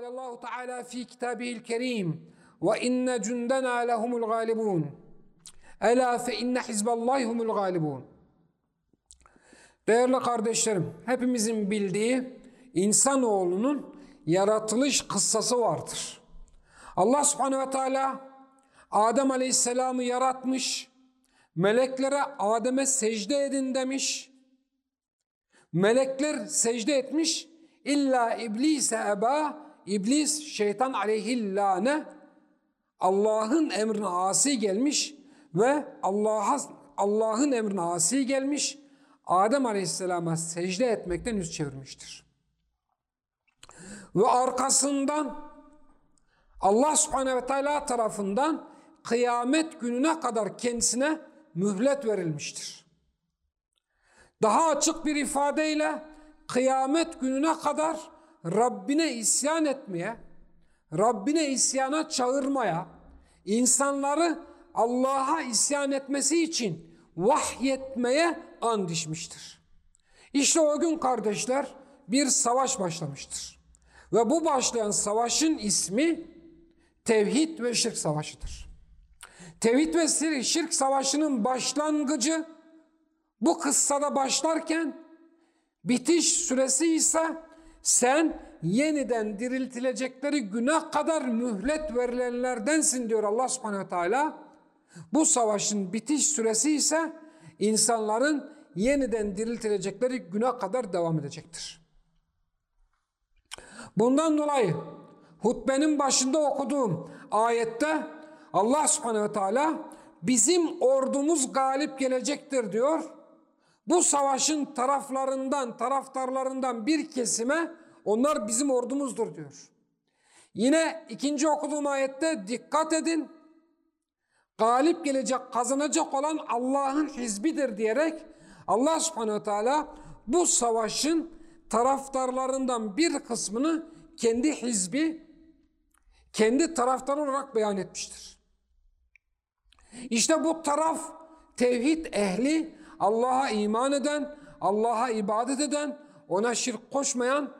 قال الله تعالى في كتابه الكريم وإن جندنا لهم الغالبون ألا فإن حزب الله هم الغالبون Değerli kardeşlerim, hepimizin bildiği insanoğlunun yaratılış kıssası vardır. Allah subhanehu ve teala Adem aleyhisselamı yaratmış, meleklere Adem'e secde edin demiş. Melekler secde etmiş, illa iblise eba, iblis şeytan aleyhillâne Allah'ın emrine asi gelmiş ve Allah'a Allah'ın emrine asi gelmiş, Adem aleyhisselama secde etmekten yüz çevirmiştir. Ve arkasından Allah subhanehu ve teala tarafından kıyamet gününe kadar kendisine mühlet verilmiştir. Daha açık bir ifadeyle kıyamet gününe kadar Rabbine isyan etmeye, Rabbine isyana çağırmaya, insanları Allah'a isyan etmesi için vahyetmeye and içmiştir. İşte o gün kardeşler bir savaş başlamıştır. Ve bu başlayan savaşın ismi Tevhid ve Şirk Savaşı'dır. Tevhid ve Şirk Savaşı'nın başlangıcı bu kıssada başlarken bitiş süresi ise sen yeniden diriltilecekleri güne kadar mühlet verilenlerdensin diyor Allah subhanehu teala. Bu savaşın bitiş süresi ise insanların yeniden diriltilecekleri güne kadar devam edecektir. Bundan dolayı hutbenin başında okuduğum ayette Allah subhanehu teala bizim ordumuz galip gelecektir diyor. Bu savaşın taraflarından, taraftarlarından bir kesime onlar bizim ordumuzdur diyor. Yine ikinci okuduğum ayette dikkat edin. Galip gelecek, kazanacak olan Allah'ın hizbidir diyerek Allah subhanehu teala bu savaşın taraftarlarından bir kısmını kendi hizbi, kendi taraftarı olarak beyan etmiştir. İşte bu taraf tevhid ehli, Allah'a iman eden, Allah'a ibadet eden, ona şirk koşmayan,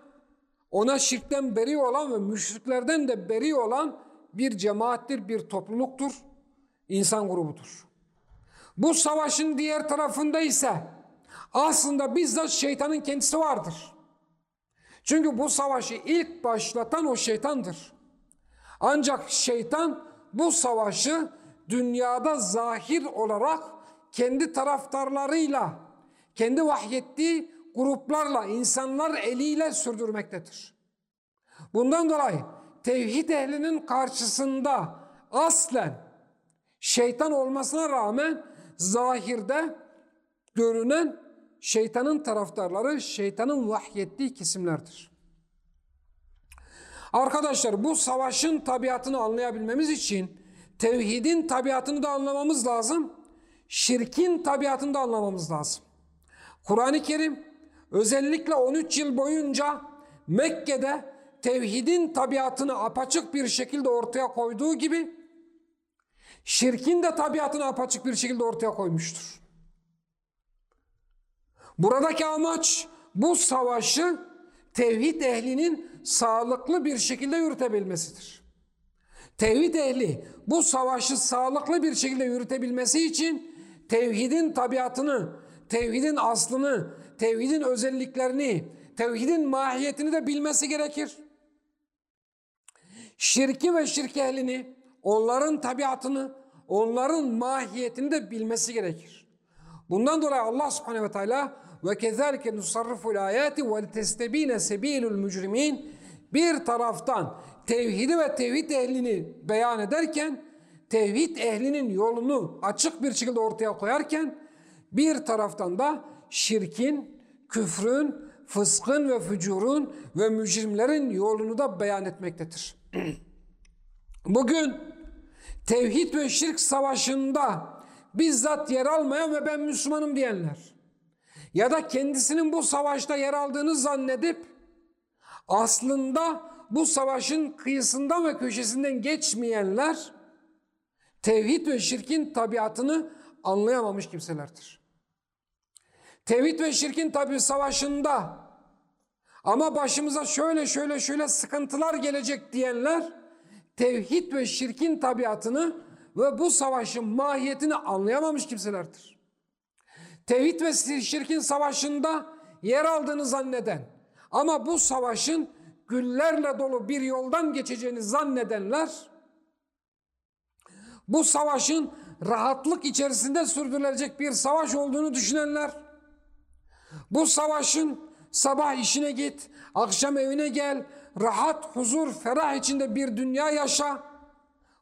ona şirkten beri olan ve müşriklerden de beri olan bir cemaattir, bir topluluktur, insan grubudur. Bu savaşın diğer tarafında ise aslında bizzat şeytanın kendisi vardır. Çünkü bu savaşı ilk başlatan o şeytandır. Ancak şeytan bu savaşı dünyada zahir olarak kendi taraftarlarıyla, kendi vahyettiği gruplarla, insanlar eliyle sürdürmektedir. Bundan dolayı tevhid ehlinin karşısında aslen şeytan olmasına rağmen zahirde görünen şeytanın taraftarları, şeytanın vahyettiği kesimlerdir. Arkadaşlar bu savaşın tabiatını anlayabilmemiz için tevhidin tabiatını da anlamamız lazım. Şirkin tabiatını da anlamamız lazım. Kur'an-ı Kerim özellikle 13 yıl boyunca Mekke'de tevhidin tabiatını apaçık bir şekilde ortaya koyduğu gibi şirkin de tabiatını apaçık bir şekilde ortaya koymuştur. Buradaki amaç bu savaşı tevhid ehlinin sağlıklı bir şekilde yürütebilmesidir. Tevhid ehli bu savaşı sağlıklı bir şekilde yürütebilmesi için tevhidin tabiatını, tevhidin aslını, tevhidin özelliklerini, tevhidin mahiyetini de bilmesi gerekir. Şirki ve şirk ehlini, onların tabiatını, onların mahiyetini de bilmesi gerekir. Bundan dolayı Allah subhanehu ve teala ve kezalike nusarriful ayati ve testebine sebilul mücrimin bir taraftan tevhidi ve tevhid ehlini beyan ederken tevhid ehlinin yolunu açık bir şekilde ortaya koyarken bir taraftan da şirkin, küfrün, fıskın ve fücurun ve mücrimlerin yolunu da beyan etmektedir. Bugün tevhid ve şirk savaşında bizzat yer almayan ve ben Müslümanım diyenler ya da kendisinin bu savaşta yer aldığını zannedip aslında bu savaşın kıyısından ve köşesinden geçmeyenler tevhid ve şirkin tabiatını anlayamamış kimselerdir. Tevhid ve şirkin tabi savaşında Ama başımıza şöyle şöyle şöyle sıkıntılar gelecek diyenler tevhid ve şirkin tabiatını ve bu savaşın mahiyetini anlayamamış kimselerdir. Tevhid ve şirkin savaşında yer aldığını zanneden ama bu savaşın güllerle dolu bir yoldan geçeceğini zannedenler bu savaşın rahatlık içerisinde sürdürülecek bir savaş olduğunu düşünenler bu savaşın sabah işine git, akşam evine gel, rahat, huzur, ferah içinde bir dünya yaşa.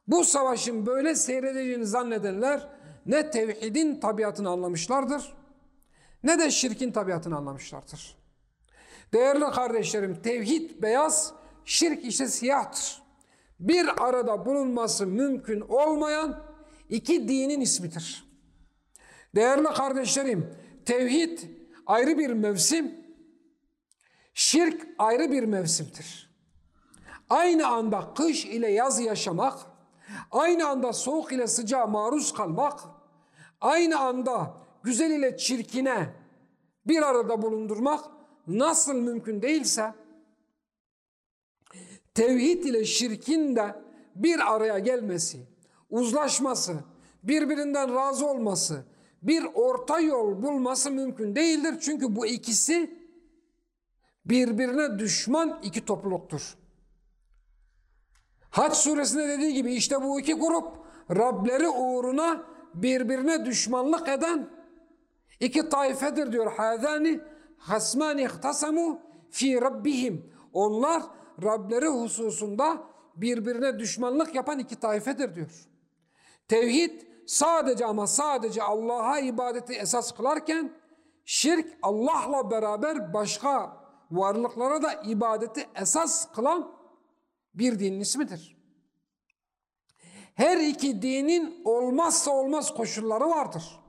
Bu savaşın böyle seyredeceğini zannedenler ne tevhidin tabiatını anlamışlardır ne de şirkin tabiatını anlamışlardır. Değerli kardeşlerim tevhid beyaz, şirk ise siyahtır. Bir arada bulunması mümkün olmayan iki dinin ismidir. Değerli kardeşlerim tevhid ayrı bir mevsim, şirk ayrı bir mevsimdir. Aynı anda kış ile yaz yaşamak, aynı anda soğuk ile sıcağa maruz kalmak, aynı anda güzel ile çirkine bir arada bulundurmak nasıl mümkün değilse, tevhid ile şirkin de bir araya gelmesi, uzlaşması, birbirinden razı olması, bir orta yol bulması mümkün değildir. Çünkü bu ikisi birbirine düşman iki topluluktur. Haç suresinde dediği gibi işte bu iki grup Rableri uğruna birbirine düşmanlık eden iki taifedir diyor. Hazani hasmani ihtasamu fi rabbihim. Onlar Rableri hususunda birbirine düşmanlık yapan iki taifedir diyor. Tevhid sadece ama sadece Allah'a ibadeti esas kılarken şirk Allah'la beraber başka varlıklara da ibadeti esas kılan bir dinin ismidir. Her iki dinin olmazsa olmaz koşulları vardır.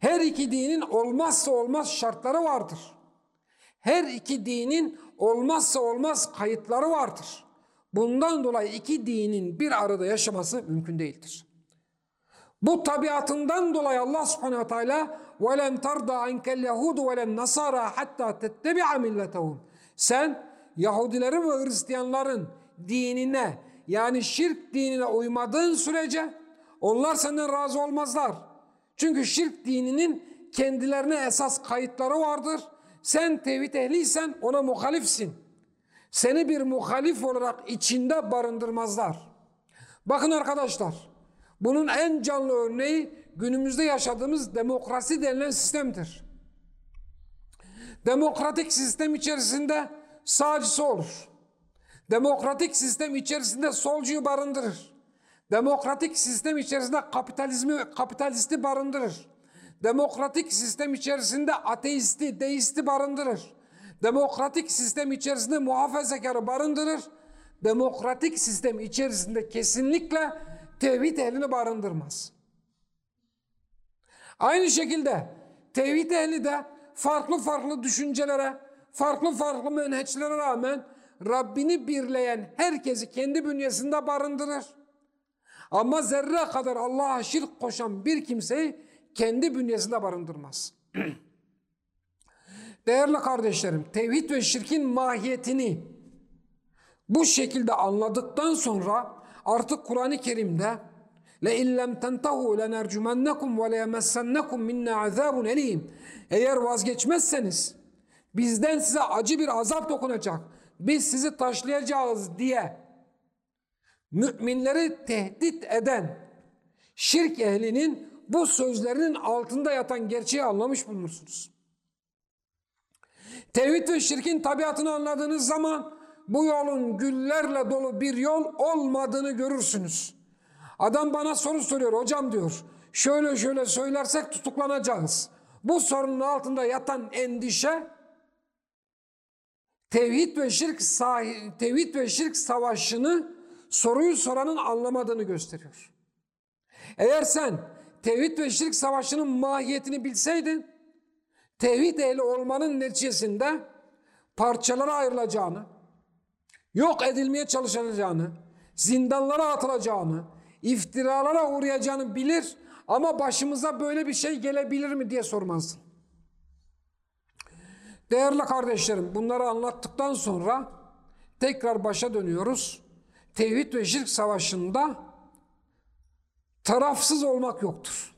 Her iki dinin olmazsa olmaz şartları vardır. Her iki dinin olmazsa olmaz kayıtları vardır. Bundan dolayı iki dinin bir arada yaşaması mümkün değildir. Bu tabiatından dolayı Allah subhanehu ve teala وَلَنْ تَرْضَ عَنْكَ الْيَهُودُ وَلَنْ نَصَارَى حَتَّى تَتَّبِعَ مِلَّتَهُمْ Sen Yahudilerin ve Hristiyanların dinine yani şirk dinine uymadığın sürece onlar senden razı olmazlar. Çünkü şirk dininin kendilerine esas kayıtları vardır. sen tevhid ehliysen ona muhalifsin. Seni bir muhalif olarak içinde barındırmazlar. Bakın arkadaşlar bunun en canlı örneği günümüzde yaşadığımız demokrasi denilen sistemdir. Demokratik sistem içerisinde sağcısı olur. Demokratik sistem içerisinde solcuyu barındırır. Demokratik sistem içerisinde kapitalizmi kapitalisti barındırır. Demokratik sistem içerisinde ateisti, deisti barındırır. Demokratik sistem içerisinde muhafazakarı barındırır. Demokratik sistem içerisinde kesinlikle tevhid ehlini barındırmaz. Aynı şekilde tevhid ehli de farklı farklı düşüncelere, farklı farklı menheçlere rağmen Rabbini birleyen herkesi kendi bünyesinde barındırır. Ama zerre kadar Allah'a şirk koşan bir kimseyi kendi bünyesinde barındırmaz. Değerli kardeşlerim, tevhid ve şirkin mahiyetini bu şekilde anladıktan sonra artık Kur'an-ı Kerim'de le illem tentehu lenercumennekum ve leyemessennekum minna azabun elim. Eğer vazgeçmezseniz bizden size acı bir azap dokunacak. Biz sizi taşlayacağız diye müminleri tehdit eden şirk ehlinin bu sözlerinin altında yatan gerçeği anlamış bulunursunuz. Tevhid ve şirkin tabiatını anladığınız zaman bu yolun güllerle dolu bir yol olmadığını görürsünüz. Adam bana soru soruyor hocam diyor. Şöyle şöyle söylersek tutuklanacağız. Bu sorunun altında yatan endişe tevhid ve şirk sahi, tevhid ve şirk savaşını soruyu soranın anlamadığını gösteriyor. Eğer sen tevhid ve şirk savaşının mahiyetini bilseydin tevhid ehli olmanın neticesinde parçalara ayrılacağını, yok edilmeye çalışılacağını, zindanlara atılacağını, iftiralara uğrayacağını bilir ama başımıza böyle bir şey gelebilir mi diye sormazdın. Değerli kardeşlerim bunları anlattıktan sonra tekrar başa dönüyoruz. Tevhid ve şirk savaşında tarafsız olmak yoktur.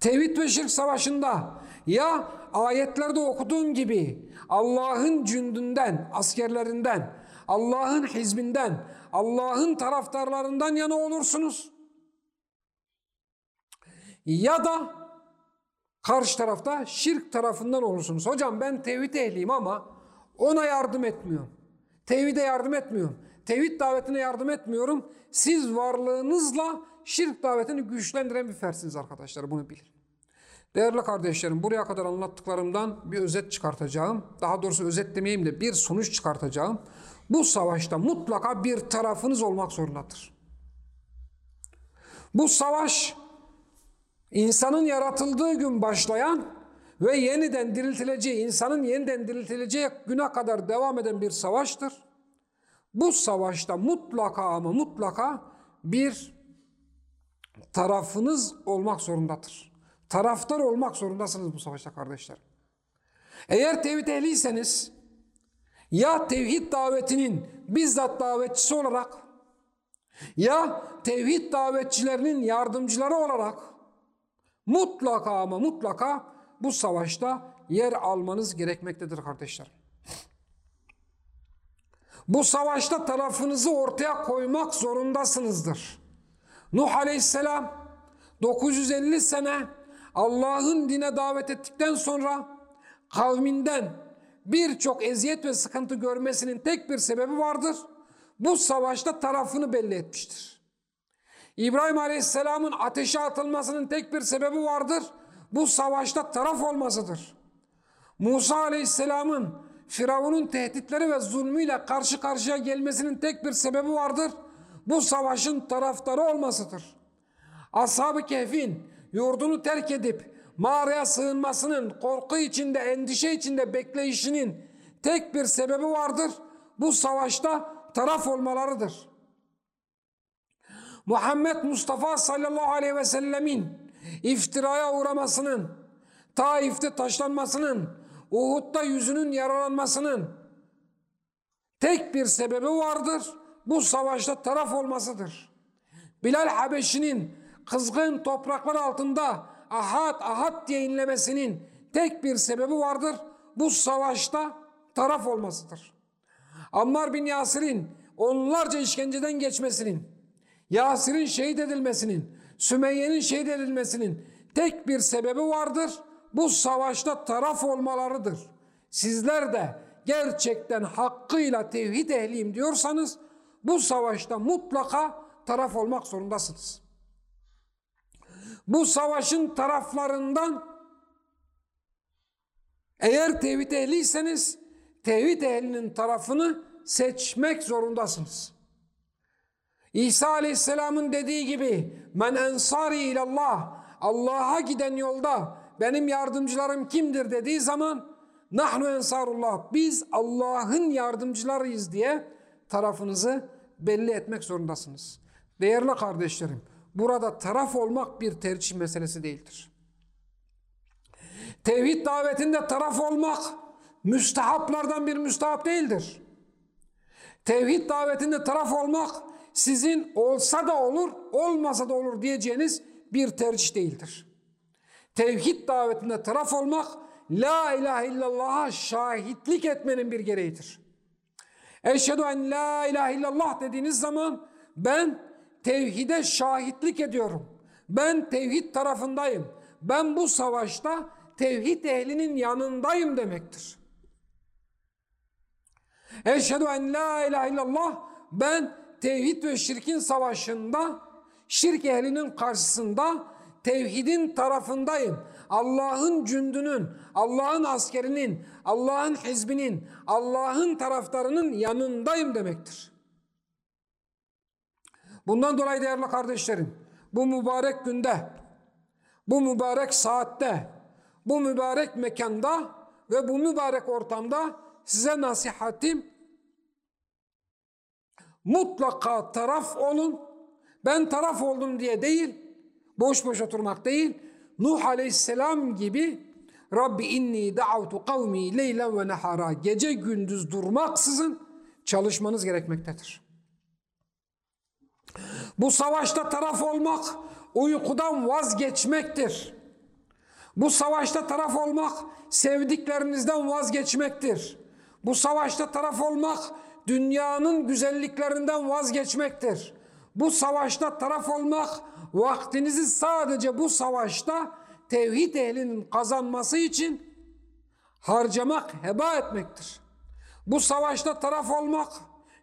Tevhid ve şirk savaşında ya ayetlerde okuduğum gibi Allah'ın cündünden, askerlerinden, Allah'ın hizbinden, Allah'ın taraftarlarından yana olursunuz. Ya da karşı tarafta şirk tarafından olursunuz. Hocam ben tevhid ehliyim ama ona yardım etmiyorum. Tevhide yardım etmiyorum. Tevhid davetine yardım etmiyorum. Siz varlığınızla şirk davetini güçlendiren bir fersiniz arkadaşlar bunu bilin. Değerli kardeşlerim buraya kadar anlattıklarımdan bir özet çıkartacağım. Daha doğrusu özet demeyeyim de bir sonuç çıkartacağım. Bu savaşta mutlaka bir tarafınız olmak zorundadır. Bu savaş insanın yaratıldığı gün başlayan ve yeniden diriltileceği, insanın yeniden diriltileceği güne kadar devam eden bir savaştır. Bu savaşta mutlaka ama mutlaka bir tarafınız olmak zorundadır. Taraftar olmak zorundasınız bu savaşta kardeşler. Eğer tevhid ehliyseniz ya tevhid davetinin bizzat davetçisi olarak ya tevhid davetçilerinin yardımcıları olarak mutlaka ama mutlaka bu savaşta yer almanız gerekmektedir kardeşler. Bu savaşta tarafınızı ortaya koymak zorundasınızdır. Nuh Aleyhisselam 950 sene Allah'ın dine davet ettikten sonra kavminden birçok eziyet ve sıkıntı görmesinin tek bir sebebi vardır. Bu savaşta tarafını belli etmiştir. İbrahim Aleyhisselam'ın ateşe atılmasının tek bir sebebi vardır. Bu savaşta taraf olmasıdır. Musa Aleyhisselam'ın Firavun'un tehditleri ve zulmüyle karşı karşıya gelmesinin tek bir sebebi vardır. Bu savaşın taraftarı olmasıdır. Ashab-ı Kehf'in yurdunu terk edip mağaraya sığınmasının, korku içinde, endişe içinde bekleyişinin tek bir sebebi vardır. Bu savaşta taraf olmalarıdır. Muhammed Mustafa sallallahu aleyhi ve sellemin iftiraya uğramasının, Taif'te taşlanmasının, Uhud'da yüzünün yaralanmasının tek bir sebebi vardır. Bu savaşta taraf olmasıdır. Bilal Habeşi'nin kızgın topraklar altında ahad ahad diye inlemesinin tek bir sebebi vardır. Bu savaşta taraf olmasıdır. Ammar bin Yasir'in onlarca işkenceden geçmesinin, Yasir'in şehit edilmesinin, Sümeyye'nin şehit edilmesinin tek bir sebebi vardır. Bu savaşta taraf olmalarıdır. Sizler de gerçekten hakkıyla tevhid ehliyim diyorsanız bu savaşta mutlaka taraf olmak zorundasınız. Bu savaşın taraflarından eğer tevhid ehliyseniz tevhid ehlinin tarafını seçmek zorundasınız. İsa Aleyhisselam'ın dediği gibi men ensari ilallah Allah'a giden yolda benim yardımcılarım kimdir dediği zaman nahnu ensarullah biz Allah'ın yardımcılarıyız diye tarafınızı belli etmek zorundasınız. Değerli kardeşlerim burada taraf olmak bir tercih meselesi değildir. Tevhid davetinde taraf olmak müstehaplardan bir müstehap değildir. Tevhid davetinde taraf olmak sizin olsa da olur, olmasa da olur diyeceğiniz bir tercih değildir. Tevhid davetinde taraf olmak, La ilahe illallah'a şahitlik etmenin bir gereğidir. Eşhedü en la ilahe illallah dediğiniz zaman ben tevhide şahitlik ediyorum. Ben tevhid tarafındayım. Ben bu savaşta tevhid ehlinin yanındayım demektir. Eşhedü en la ilahe illallah ben tevhid ve şirkin savaşında şirk ehlinin karşısında tevhidin tarafındayım. Allah'ın cündünün, Allah'ın askerinin, Allah'ın hizbinin, Allah'ın taraftarının yanındayım demektir. Bundan dolayı değerli kardeşlerim, bu mübarek günde, bu mübarek saatte, bu mübarek mekanda ve bu mübarek ortamda size nasihatim mutlaka taraf olun. Ben taraf oldum diye değil, boş boş oturmak değil, Nuh Aleyhisselam gibi Rabbi inni da'avtu kavmi leylen ve nehara. Gece gündüz durmaksızın çalışmanız gerekmektedir. Bu savaşta taraf olmak uykudan vazgeçmektir. Bu savaşta taraf olmak sevdiklerinizden vazgeçmektir. Bu savaşta taraf olmak dünyanın güzelliklerinden vazgeçmektir. Bu savaşta taraf olmak vaktinizi sadece bu savaşta tevhid ehlinin kazanması için harcamak, heba etmektir. Bu savaşta taraf olmak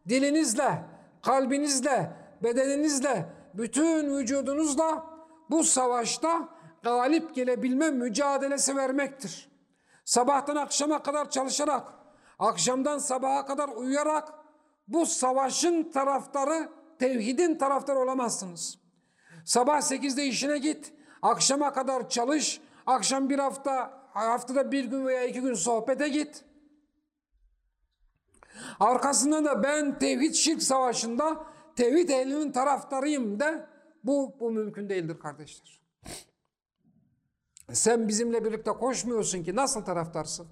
dilinizle, kalbinizle, bedeninizle, bütün vücudunuzla bu savaşta galip gelebilme mücadelesi vermektir. Sabahtan akşama kadar çalışarak, akşamdan sabaha kadar uyuyarak bu savaşın taraftarı, tevhidin taraftarı olamazsınız. Sabah sekizde işine git, akşama kadar çalış, akşam bir hafta, haftada bir gün veya iki gün sohbete git. Arkasından da ben tevhid şirk savaşında tevhid ehlinin taraftarıyım de bu, bu mümkün değildir kardeşler. Sen bizimle birlikte koşmuyorsun ki nasıl taraftarsın?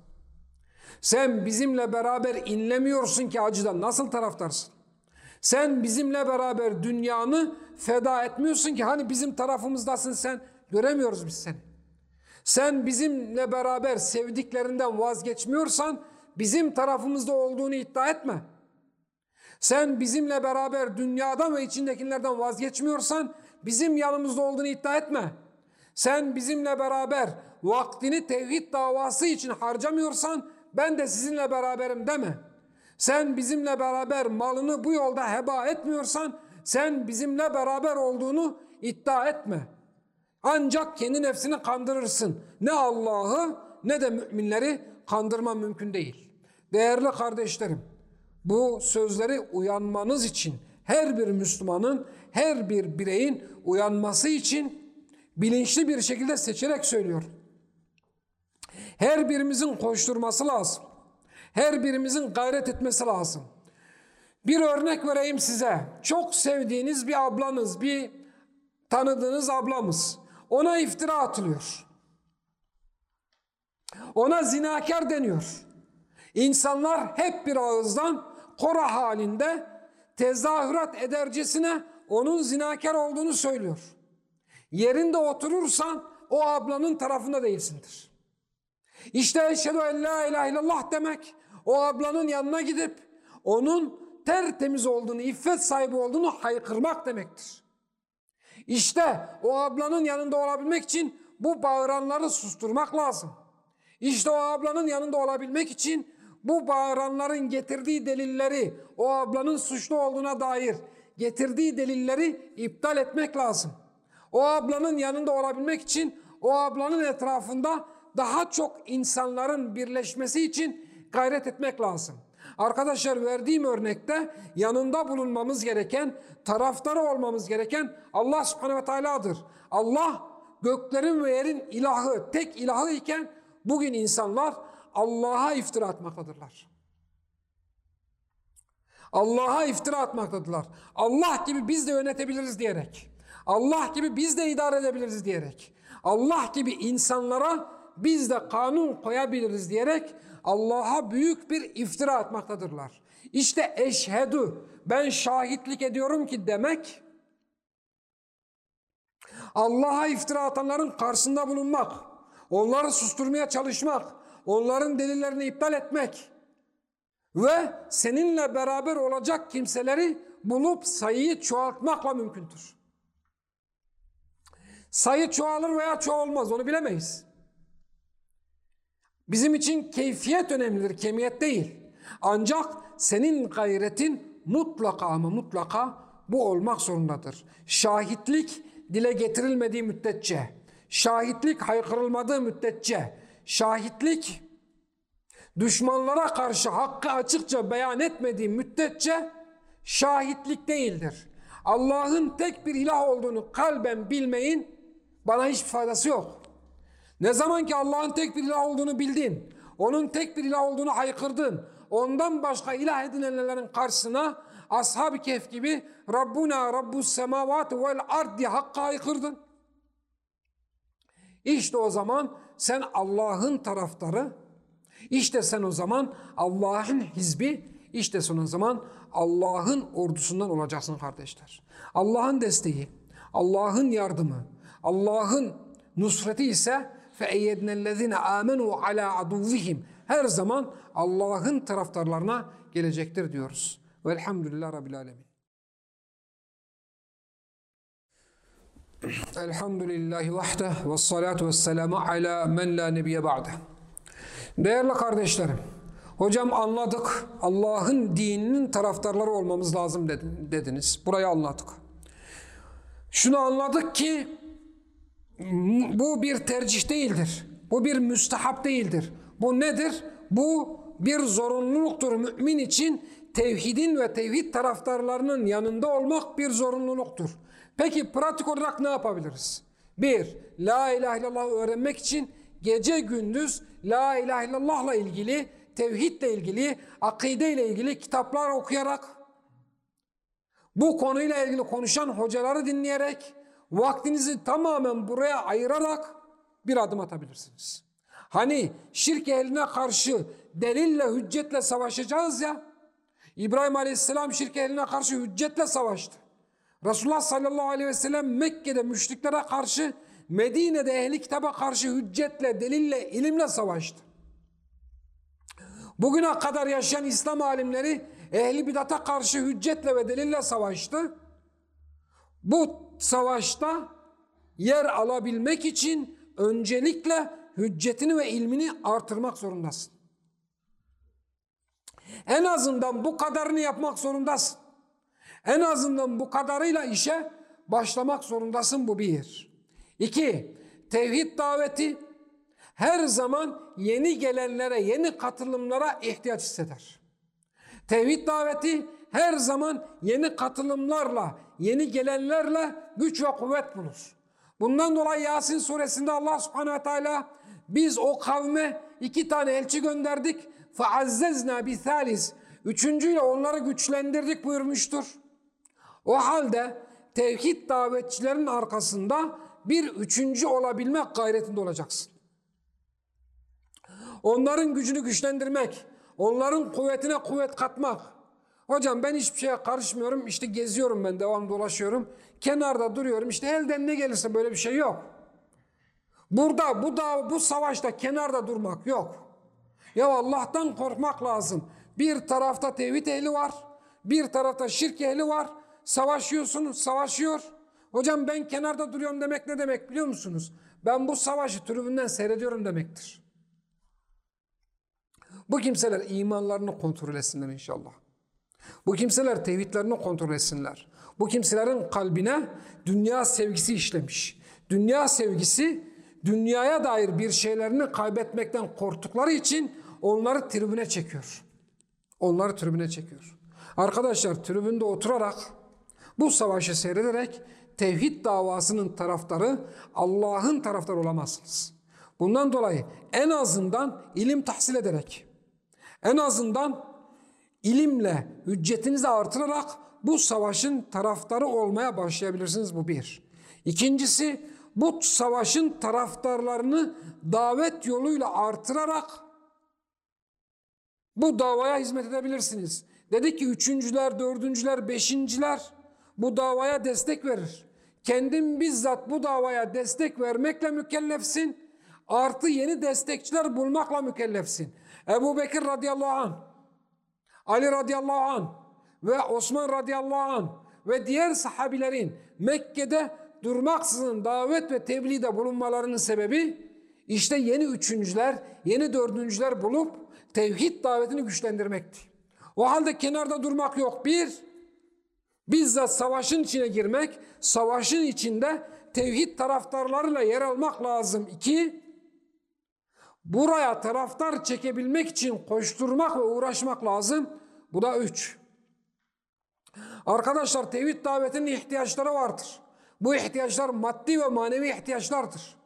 Sen bizimle beraber inlemiyorsun ki acıdan nasıl taraftarsın? Sen bizimle beraber dünyanı feda etmiyorsun ki hani bizim tarafımızdasın sen göremiyoruz biz seni. Sen bizimle beraber sevdiklerinden vazgeçmiyorsan bizim tarafımızda olduğunu iddia etme. Sen bizimle beraber dünyadan ve içindekilerden vazgeçmiyorsan bizim yanımızda olduğunu iddia etme. Sen bizimle beraber vaktini tevhid davası için harcamıyorsan ben de sizinle beraberim deme. Sen bizimle beraber malını bu yolda heba etmiyorsan sen bizimle beraber olduğunu iddia etme. Ancak kendi nefsini kandırırsın. Ne Allah'ı ne de müminleri kandırma mümkün değil. Değerli kardeşlerim, bu sözleri uyanmanız için her bir Müslümanın, her bir bireyin uyanması için bilinçli bir şekilde seçerek söylüyorum. Her birimizin koşturması lazım. Her birimizin gayret etmesi lazım. Bir örnek vereyim size. Çok sevdiğiniz bir ablanız, bir tanıdığınız ablamız. Ona iftira atılıyor. Ona zinakar deniyor. İnsanlar hep bir ağızdan kora halinde tezahürat edercesine onun zinakar olduğunu söylüyor. Yerinde oturursan o ablanın tarafında değilsindir. İşte eşhedü en la ilahe illallah demek o ablanın yanına gidip onun tertemiz olduğunu, iffet sahibi olduğunu haykırmak demektir. İşte o ablanın yanında olabilmek için bu bağıranları susturmak lazım. İşte o ablanın yanında olabilmek için bu bağıranların getirdiği delilleri, o ablanın suçlu olduğuna dair getirdiği delilleri iptal etmek lazım. O ablanın yanında olabilmek için o ablanın etrafında daha çok insanların birleşmesi için gayret etmek lazım. Arkadaşlar verdiğim örnekte yanında bulunmamız gereken, taraftarı olmamız gereken Allah subhanehu ve teala'dır. Allah göklerin ve yerin ilahı, tek ilahı iken bugün insanlar Allah'a iftira atmaktadırlar. Allah'a iftira atmaktadırlar. Allah gibi biz de yönetebiliriz diyerek. Allah gibi biz de idare edebiliriz diyerek. Allah gibi insanlara biz de kanun koyabiliriz diyerek Allah'a büyük bir iftira atmaktadırlar. İşte eşhedü ben şahitlik ediyorum ki demek Allah'a iftira atanların karşısında bulunmak, onları susturmaya çalışmak, onların delillerini iptal etmek ve seninle beraber olacak kimseleri bulup sayıyı çoğaltmakla mümkündür. Sayı çoğalır veya çoğalmaz onu bilemeyiz. Bizim için keyfiyet önemlidir, kemiyet değil. Ancak senin gayretin mutlaka ama mutlaka bu olmak zorundadır. Şahitlik dile getirilmediği müddetçe, şahitlik haykırılmadığı müddetçe, şahitlik düşmanlara karşı hakkı açıkça beyan etmediği müddetçe şahitlik değildir. Allah'ın tek bir ilah olduğunu kalben bilmeyin bana hiçbir faydası yok. Ne zaman ki Allah'ın tek bir ilah olduğunu bildin, onun tek bir ilah olduğunu haykırdın, ondan başka ilah edinenlerin karşısına Ashab-ı Kehf gibi Rabbuna Rabbus semavat vel ard diye hakka haykırdın. İşte o zaman sen Allah'ın taraftarı, işte sen o zaman Allah'ın hizbi, işte sen o zaman Allah'ın ordusundan olacaksın kardeşler. Allah'ın desteği, Allah'ın yardımı, Allah'ın nusreti ise فَاَيَّدْنَا الَّذِينَ آمَنُوا عَلَى عَدُوِّهِمْ Her zaman Allah'ın taraftarlarına gelecektir diyoruz. Velhamdülillah Rabbil Alemin. Elhamdülillahi vahde ve salatu ve selamu ala men la nebiye ba'de. Değerli kardeşlerim, hocam anladık Allah'ın dininin taraftarları olmamız lazım dediniz. Burayı anladık. Şunu anladık ki bu bir tercih değildir. Bu bir müstehap değildir. Bu nedir? Bu bir zorunluluktur mümin için tevhidin ve tevhid taraftarlarının yanında olmak bir zorunluluktur. Peki pratik olarak ne yapabiliriz? Bir, La ilahe illallah öğrenmek için gece gündüz La ilahe illallahla ilgili, tevhidle ilgili, akide ile ilgili kitaplar okuyarak, bu konuyla ilgili konuşan hocaları dinleyerek, vaktinizi tamamen buraya ayırarak bir adım atabilirsiniz. Hani şirk ehline karşı delille, hüccetle savaşacağız ya, İbrahim Aleyhisselam şirk ehline karşı hüccetle savaştı. Resulullah sallallahu aleyhi ve sellem Mekke'de müşriklere karşı, Medine'de ehli kitaba karşı hüccetle, delille, ilimle savaştı. Bugüne kadar yaşayan İslam alimleri ehli bidata karşı hüccetle ve delille savaştı. Bu savaşta yer alabilmek için öncelikle hüccetini ve ilmini artırmak zorundasın. En azından bu kadarını yapmak zorundasın. En azından bu kadarıyla işe başlamak zorundasın bu bir. İki, tevhid daveti her zaman yeni gelenlere, yeni katılımlara ihtiyaç hisseder. Tevhid daveti her zaman yeni katılımlarla, yeni gelenlerle güç ve kuvvet bulur. Bundan dolayı Yasin suresinde Allah subhanehu ve teala biz o kavme iki tane elçi gönderdik. فَعَزَّزْنَا بِثَالِسِ Üçüncüyle onları güçlendirdik buyurmuştur. O halde tevhid davetçilerin arkasında bir üçüncü olabilmek gayretinde olacaksın. Onların gücünü güçlendirmek, onların kuvvetine kuvvet katmak. Hocam ben hiçbir şeye karışmıyorum, işte geziyorum ben, devam dolaşıyorum. Kenarda duruyorum, işte elden ne gelirse böyle bir şey yok. Burada, bu da bu savaşta kenarda durmak yok. Ya Allah'tan korkmak lazım. Bir tarafta tevhid ehli var, bir tarafta şirk ehli var. Savaşıyorsunuz, savaşıyor. Hocam ben kenarda duruyorum demek ne demek biliyor musunuz? Ben bu savaşı tribünden seyrediyorum demektir. Bu kimseler imanlarını kontrol etsinler inşallah. Bu kimseler tevhidlerini kontrol etsinler. Bu kimselerin kalbine dünya sevgisi işlemiş. Dünya sevgisi dünyaya dair bir şeylerini kaybetmekten korktukları için onları tribüne çekiyor. Onları tribüne çekiyor. Arkadaşlar tribünde oturarak bu savaşı seyrederek tevhid davasının taraftarı Allah'ın taraftarı olamazsınız. Bundan dolayı en azından ilim tahsil ederek, en azından ilimle hüccetinizi artırarak bu savaşın taraftarı olmaya başlayabilirsiniz bu bir. İkincisi bu savaşın taraftarlarını davet yoluyla artırarak bu davaya hizmet edebilirsiniz. Dedi ki üçüncüler, dördüncüler, beşinciler bu davaya destek verir. Kendin bizzat bu davaya destek vermekle mükellefsin. Artı yeni destekçiler bulmakla mükellefsin. Ebu Bekir radıyallahu anh, Ali radıyallahu anh ve Osman radıyallahu anh ve diğer sahabilerin Mekke'de durmaksızın davet ve tebliğde bulunmalarının sebebi işte yeni üçüncüler, yeni dördüncüler bulup tevhid davetini güçlendirmekti. O halde kenarda durmak yok. Bir, bizzat savaşın içine girmek, savaşın içinde tevhid taraftarlarıyla yer almak lazım. İki, buraya taraftar çekebilmek için koşturmak ve uğraşmak lazım. Bu da üç. Arkadaşlar tevhid davetinin ihtiyaçları vardır. Bu ihtiyaçlar maddi ve manevi ihtiyaçlardır.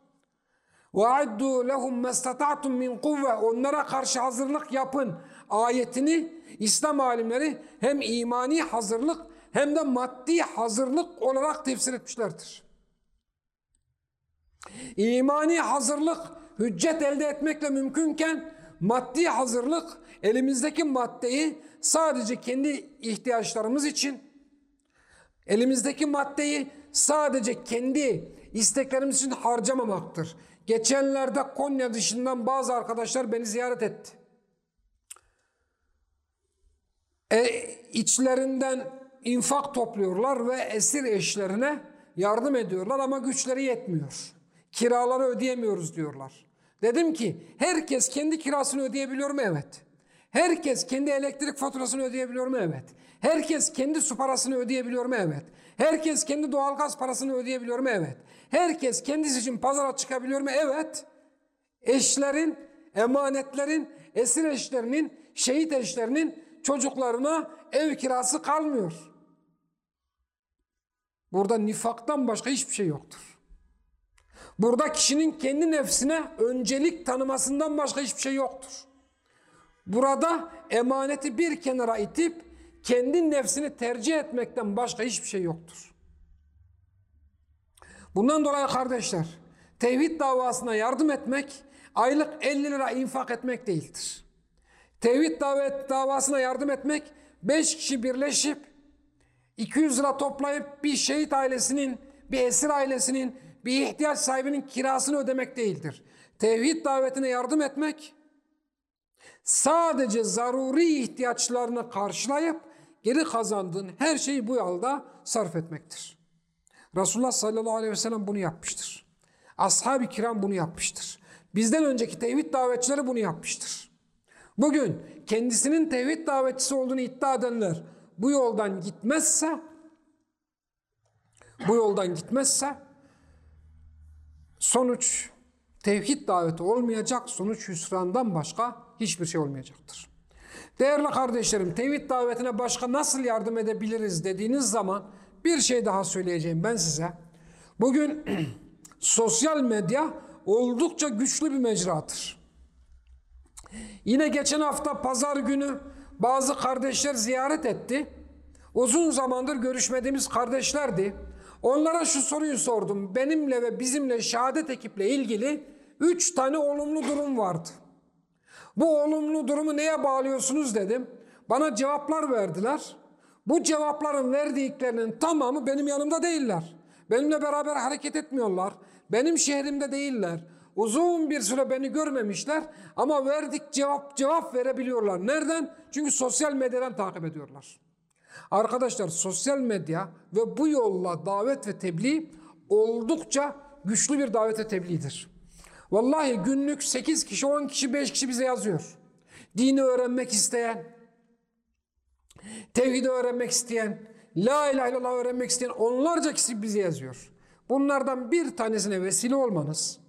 وَاَعَدُّوا لَهُمْ مَسْتَطَعْتُمْ مِنْ قُوَّةِ Onlara karşı hazırlık yapın ayetini İslam alimleri hem imani hazırlık hem de maddi hazırlık olarak tefsir etmişlerdir. İmani hazırlık hüccet elde etmekle mümkünken maddi hazırlık elimizdeki maddeyi sadece kendi ihtiyaçlarımız için elimizdeki maddeyi sadece kendi isteklerimiz için harcamamaktır. Geçenlerde Konya dışından bazı arkadaşlar beni ziyaret etti. E, içlerinden infak topluyorlar ve esir eşlerine yardım ediyorlar ama güçleri yetmiyor. Kiraları ödeyemiyoruz diyorlar. Dedim ki herkes kendi kirasını ödeyebiliyor mu? Evet. Herkes kendi elektrik faturasını ödeyebiliyor mu? Evet. Herkes kendi su parasını ödeyebiliyor mu? Evet. Herkes kendi doğalgaz parasını ödeyebiliyor mu? Evet. Herkes kendisi için pazara çıkabiliyor mu? Evet. Eşlerin, emanetlerin, esir eşlerinin, şehit eşlerinin çocuklarına ev kirası kalmıyor. Burada nifaktan başka hiçbir şey yoktur. Burada kişinin kendi nefsine öncelik tanımasından başka hiçbir şey yoktur. Burada emaneti bir kenara itip kendi nefsini tercih etmekten başka hiçbir şey yoktur. Bundan dolayı kardeşler, tevhid davasına yardım etmek, aylık 50 lira infak etmek değildir. Tevhid davet davasına yardım etmek, 5 kişi birleşip 200 lira toplayıp bir şehit ailesinin, bir esir ailesinin, bir ihtiyaç sahibinin kirasını ödemek değildir. Tevhid davetine yardım etmek, sadece zaruri ihtiyaçlarını karşılayıp geri kazandığın her şeyi bu yolda sarf etmektir. Resulullah sallallahu aleyhi ve sellem bunu yapmıştır. Ashab-ı kiram bunu yapmıştır. Bizden önceki tevhid davetçileri bunu yapmıştır. Bugün kendisinin tevhid davetçisi olduğunu iddia edenler bu yoldan gitmezse bu yoldan gitmezse sonuç tevhid daveti olmayacak, sonuç hüsrandan başka hiçbir şey olmayacaktır. Değerli kardeşlerim, tevhid davetine başka nasıl yardım edebiliriz dediğiniz zaman bir şey daha söyleyeceğim ben size. Bugün sosyal medya oldukça güçlü bir mecradır. Yine geçen hafta pazar günü bazı kardeşler ziyaret etti. Uzun zamandır görüşmediğimiz kardeşlerdi. Onlara şu soruyu sordum. Benimle ve bizimle şehadet ekiple ilgili üç tane olumlu durum vardı. Bu olumlu durumu neye bağlıyorsunuz dedim. Bana cevaplar verdiler. Bu cevapların verdiklerinin tamamı benim yanımda değiller. Benimle beraber hareket etmiyorlar. Benim şehrimde değiller. Uzun bir süre beni görmemişler ama verdik cevap cevap verebiliyorlar. Nereden? Çünkü sosyal medyadan takip ediyorlar. Arkadaşlar sosyal medya ve bu yolla davet ve tebliğ oldukça güçlü bir davet ve tebliğdir. Vallahi günlük 8 kişi, 10 kişi, 5 kişi bize yazıyor. Dini öğrenmek isteyen, tevhidi öğrenmek isteyen, la ilahe illallah öğrenmek isteyen onlarca kişi bize yazıyor. Bunlardan bir tanesine vesile olmanız,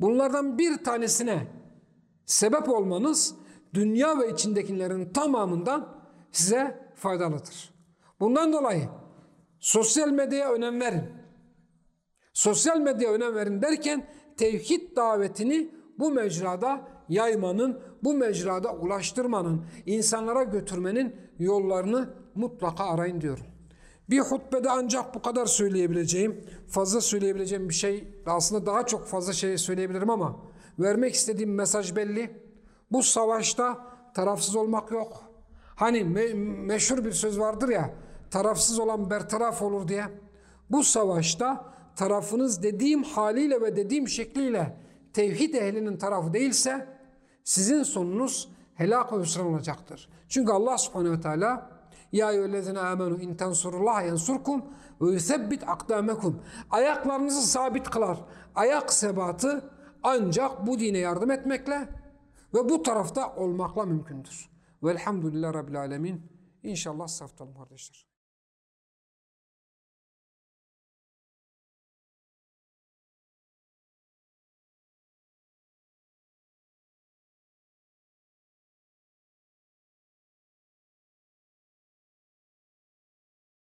bunlardan bir tanesine sebep olmanız dünya ve içindekilerin tamamından size faydalıdır. Bundan dolayı sosyal medyaya önem verin. Sosyal medyaya önem verin derken tevhid davetini bu mecrada yaymanın, bu mecrada ulaştırmanın, insanlara götürmenin yollarını mutlaka arayın diyorum. Bir hutbede ancak bu kadar söyleyebileceğim, fazla söyleyebileceğim bir şey, aslında daha çok fazla şey söyleyebilirim ama vermek istediğim mesaj belli. Bu savaşta tarafsız olmak yok. Hani me meşhur bir söz vardır ya, tarafsız olan bertaraf olur diye. Bu savaşta tarafınız dediğim haliyle ve dediğim şekliyle tevhid ehlinin tarafı değilse sizin sonunuz helak ve hüsran olacaktır. Çünkü Allah subhanehu ve teala ya eyyühellezine amenu in tensurullah yansurkum ve yusebbit akdamekum. Ayaklarınızı sabit kılar. Ayak sebatı ancak bu dine yardım etmekle ve bu tarafta olmakla mümkündür. Velhamdülillah Rabbil Alemin. İnşallah saftalım kardeşler.